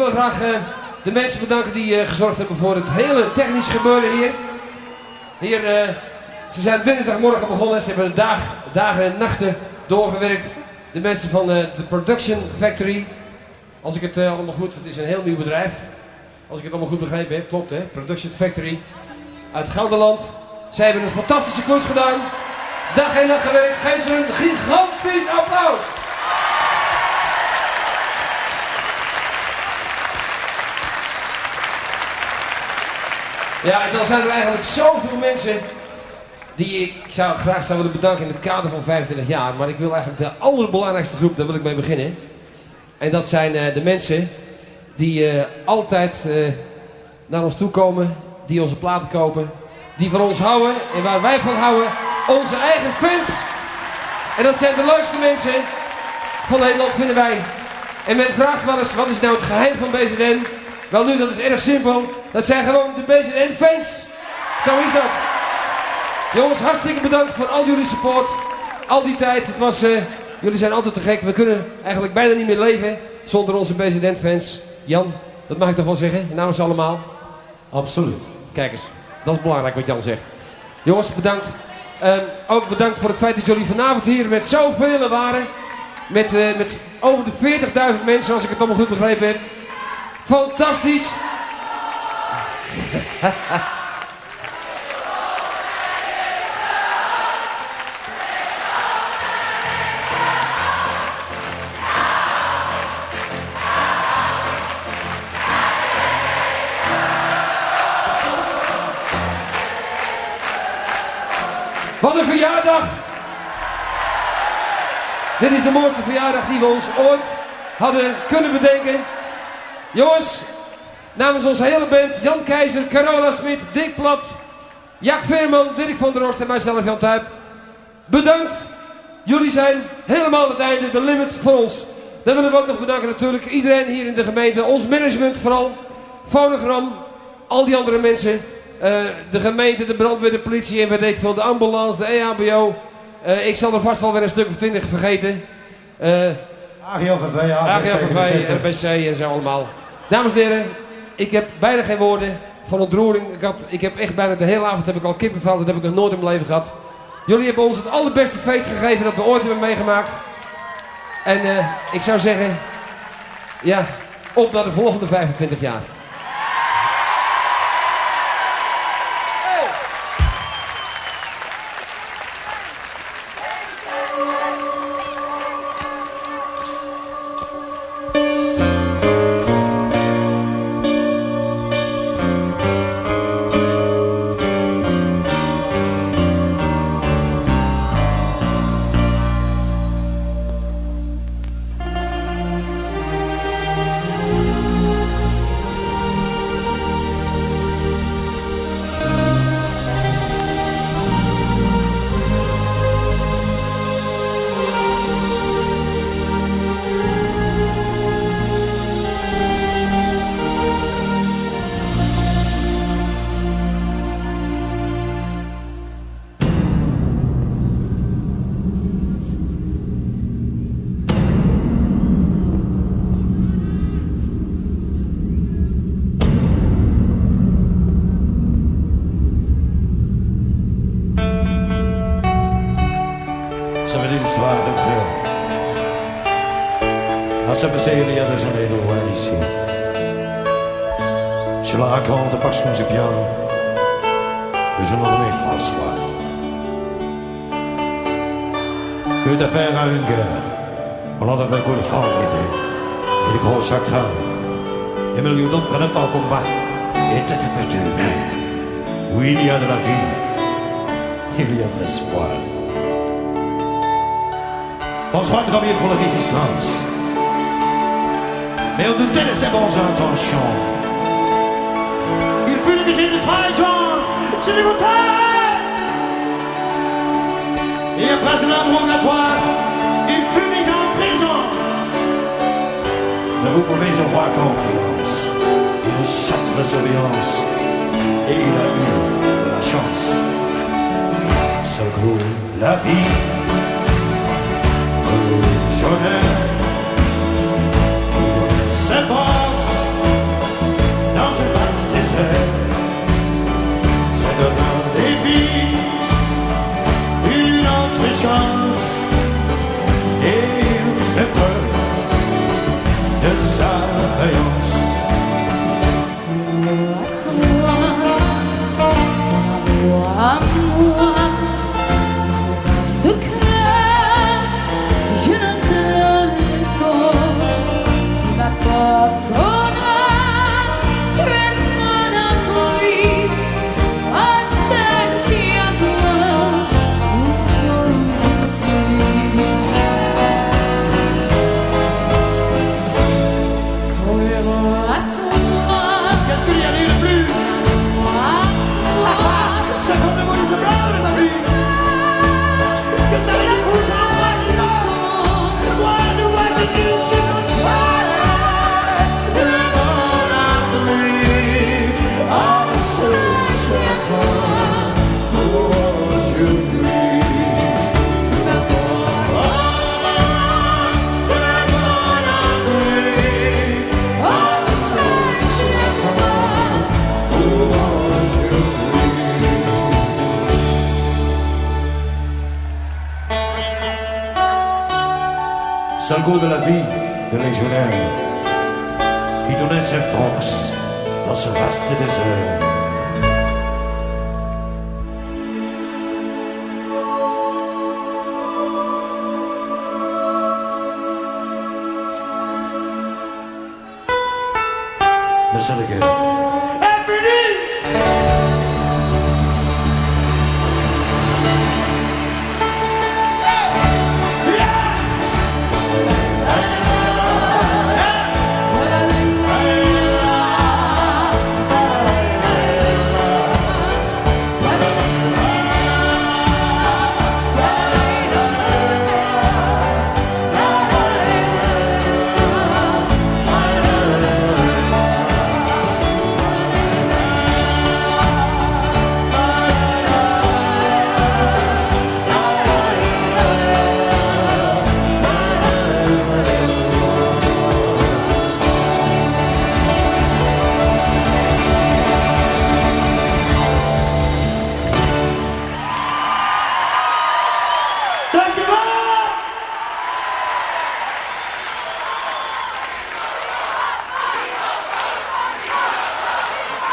wil graag eh, de mensen bedanken die eh, gezorgd hebben voor het hele technisch gebeuren hier. Hier, eh, ze zijn dinsdagmorgen begonnen. Ze hebben dag, dagen en nachten doorgewerkt. De mensen van de Production Factory. Als ik het allemaal goed, het is een heel nieuw bedrijf. Als ik het allemaal goed begrepen heb, klopt hè. Production Factory uit Gelderland. Zij hebben een fantastische koers gedaan. Dag en nacht gewerkt. Geef ze een gigantisch applaus. Ja, en dan zijn er eigenlijk zoveel mensen die ik zou graag zou willen bedanken in het kader van 25 jaar. Maar ik wil eigenlijk de allerbelangrijkste groep, daar wil ik mee beginnen. En dat zijn eh, de mensen die eh, altijd eh, naar ons toe komen, die onze platen kopen, die van ons houden en waar wij van houden, onze eigen fans. En dat zijn de leukste mensen van Nederland, vinden wij. En men vraagt wel eens, wat is nou het geheim van BZN? Wel nu, dat is erg simpel. Dat zijn gewoon de BZN-fans. Zo is dat. Jongens, hartstikke bedankt voor al jullie support. Al die tijd. Het was, eh, jullie zijn altijd te gek. We kunnen eigenlijk bijna niet meer leven zonder onze BZN-fans. Jan, dat mag ik toch wel zeggen, namens allemaal. Absoluut. Kijk eens, dat is belangrijk wat Jan zegt. Jongens, bedankt. Ehm, ook bedankt voor het feit dat jullie vanavond hier met zoveel waren. Met, eh, met over de 40.000 mensen, als ik het allemaal goed begrepen heb. Fantastisch. Wat een verjaardag! Dit is de mooiste verjaardag die we ons ooit hadden kunnen bedenken. Jongens, namens onze hele band, Jan Keizer, Carola Smit, Dick Plat, Jack Veerman, Dirk van der Horst en mijzelf Jan Tuip. Bedankt. Jullie zijn helemaal het einde, de limit voor ons. Dan willen we ook nog bedanken natuurlijk iedereen hier in de gemeente, ons management vooral, Fonogram, al die andere mensen. eh, de gemeente, de brandweer, de politie en weet ik veel, de ambulance, de E EHBO. Eh, ik zal er vast wel weer een stuk of twintig vergeten. Eh AGLVV, AG77. RBC en zo allemaal. Dames en heren, ik heb bijna geen woorden van ontroering. Ik, had, ik heb echt bijna de hele avond heb ik al kippenvel. Dat heb ik nog nooit in mijn leven gehad. Jullie hebben ons het allerbeste feest gegeven dat we ooit hebben meegemaakt. En eh, ik zou zeggen, ja, op naar de volgende 25 jaar. samedi soir de fleurs. À cette série de journée de loin ici. Je la raconte parce que je viens et je nommé François. Que d'affaires à une guerre, on en avait goût de formidité et de gros chagrin. Et milieu d'autres prenaient en combat et étaient perdus. Mais où il y a de la vie, il y a de l'espoir. François travaillait pour la résistance. Mais on doutait de ses bonnes intentions. Il fut accusé de trahison, c'est dégoûtant. Et après un interrogatoire, il fut mis en prison. Mais vous pouvez avoir confiance. Il échappe la surveillance. Et il a eu de la chance. Seul coup, la vie jaune s'avance dans un vaste désert. Ça devient des vies, une autre chance. Segur de la vie de légionnaire qui donnait ses forces dans ce vaste désert. Ne serait